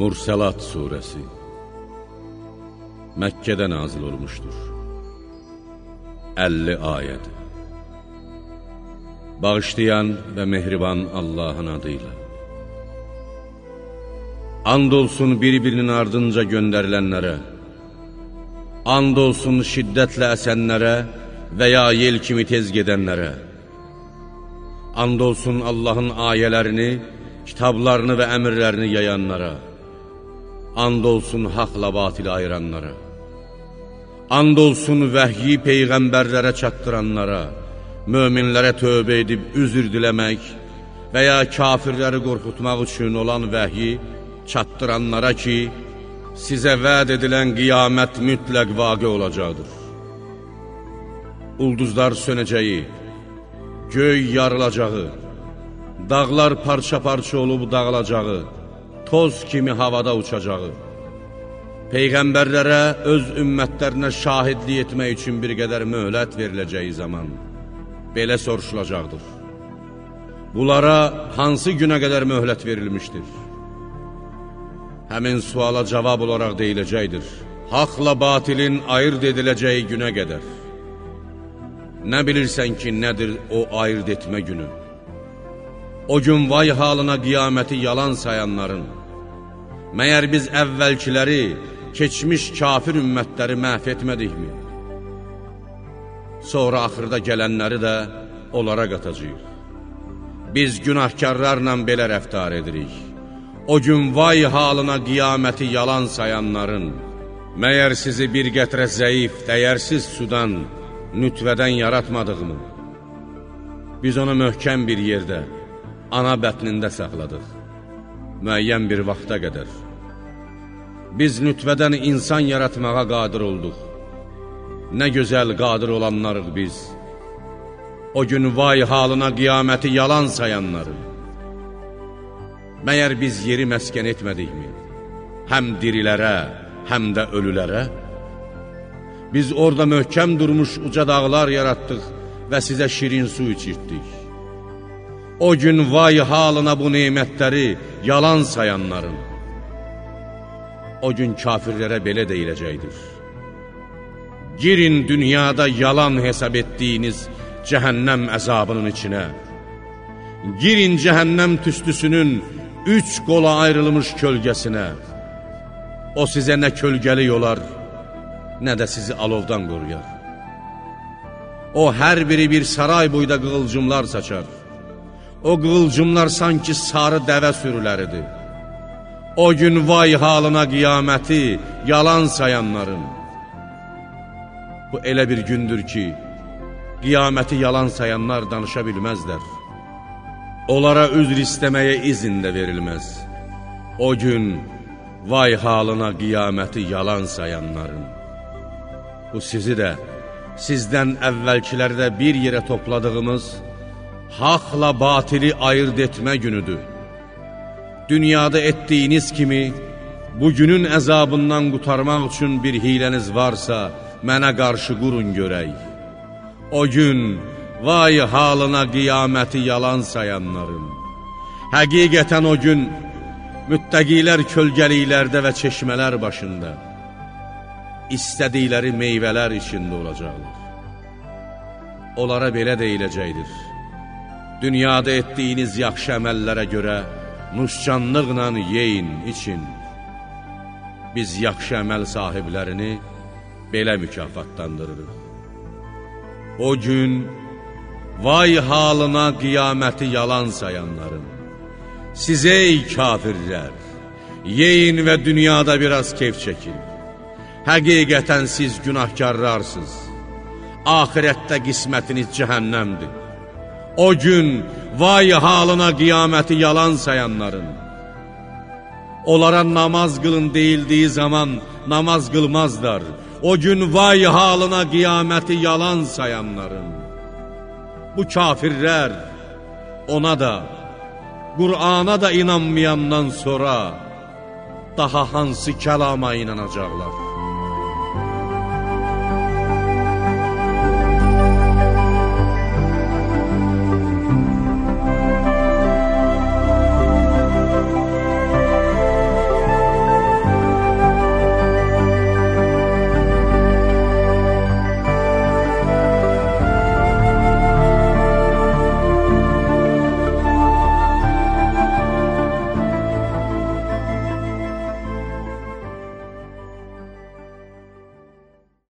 Mursəlat Suresi. Məkkədə nazil olmuşdur 50 ayəd Bağışlayan və mehriban Allahın adıyla. And olsun bir-birinin ardınca göndərilənlərə And olsun şiddətlə əsənlərə və ya yel kimi tez gedənlərə And olsun Allahın ayələrini, kitablarını və əmirlərini yayanlara And olsun haqla batili ayıranlara And olsun vəhyi peyğəmbərlərə çatdıranlara Möminlərə tövbə edib üzr diləmək və ya kafirləri qorxutmaq üçün olan vəhyi çatdıranlara ki, sizə vəd edilən qiyamət mütləq vaqe olacaqdır. Ulduzlar sönəcəyi, göy yarılacağı, dağlar parça-parça olub dağılacağı, toz kimi havada uçacağı, Peyğəmbərlərə öz ümmətlərinə şahidlik etmək üçün bir qədər möhlət veriləcəyi zaman, belə soruşulacaqdır. Bunlara hansı günə qədər möhlət verilmişdir? Həmin suala cavab olaraq deyiləcəkdir. Haqla batilin ayırt ediləcəyi günə qədər. Nə bilirsən ki, nədir o ayırt etmə günü? O gün vay halına qiyaməti yalan sayanların, məyər biz əvvəlkiləri, keçmiş kafir ümmətləri məhv etmədikmi? Sonra axırda gələnləri də onlara qatacaq. Biz günahkarlarla belə rəftar edirik. O gün vay halına qiyaməti yalan sayanların, məyər sizi bir qətrə zəif, dəyərsiz sudan, nütvədən yaratmadığımı? Biz onu möhkəm bir yerdə, ana bətnində saxladıq, müəyyən bir vaxta qədər. Biz nütvədən insan yaratmağa qadir olduq. Nə gözəl qadir olanlarıq biz. O gün vay halına qiyaməti yalan sayanları. Məyər biz yeri məskən etmədikmi? Həm dirilərə, həm də ölülərə? Biz orada möhkəm durmuş uca dağlar yaratdıq və sizə şirin su içirtdik. O gün vay halına bu neymətləri yalan sayanların. O gün kafirlərə belə deyiləcəkdir. Girin dünyada yalan hesab etdiyiniz cəhənnəm əzabının içinə. Girin cəhənnəm tüstüsünün üç qola ayrılmış kölgəsinə. O sizə nə kölgəli yolar, nə də sizi alovdan qoruyar. O hər biri bir saray boyda qığılcımlar saçar. O qığılcımlar sanki sarı dəvə sürüləridir. O gün vay halına qiyaməti yalan sayanların. Bu elə bir gündür ki, qiyaməti yalan sayanlar danışa bilməzlər. Onlara üzr istəməyə izin də verilməz. O gün vay halına qiyaməti yalan sayanların. Bu sizi də, sizdən əvvəlkilərdə bir yerə topladığımız, haqla batili ayırt etmə günüdür. Dünyada etdiyiniz kimi, bu günün əzabından qutarmaq üçün bir hiləniz varsa, mənə qarşı qurun görək. O gün, vay halına qiyaməti yalan sayanların. Həqiqətən o gün, müttəqilər kölgəliklərdə və çeşmələr başında, istədikləri meyvələr içində olacaqlar. Onlara belə deyiləcəkdir. Dünyada etdiyiniz yaxşı əməllərə görə nuşcanlıqla yeyin, için. Biz yaxşı əməl sahiblərini belə mükafatlandırırıq. O gün, vay halına qiyaməti yalan sayanların, sizə ey kafirlər, yeyin və dünyada biraz keyf çəkin. Həqiqətən siz günahkarlarsınız, ahirətdə qismətiniz cəhənnəmdir. O gün, vay halına qiyaməti yalan sayanların, onlara namaz qılın deyildiyi zaman namaz qılmazlar, O gün vay halına qiyaməti yalan sayanların. Bu kafirlər ona da, Qur'ana da inanmayandan sonra daha hansı kəlama inanacaqlar?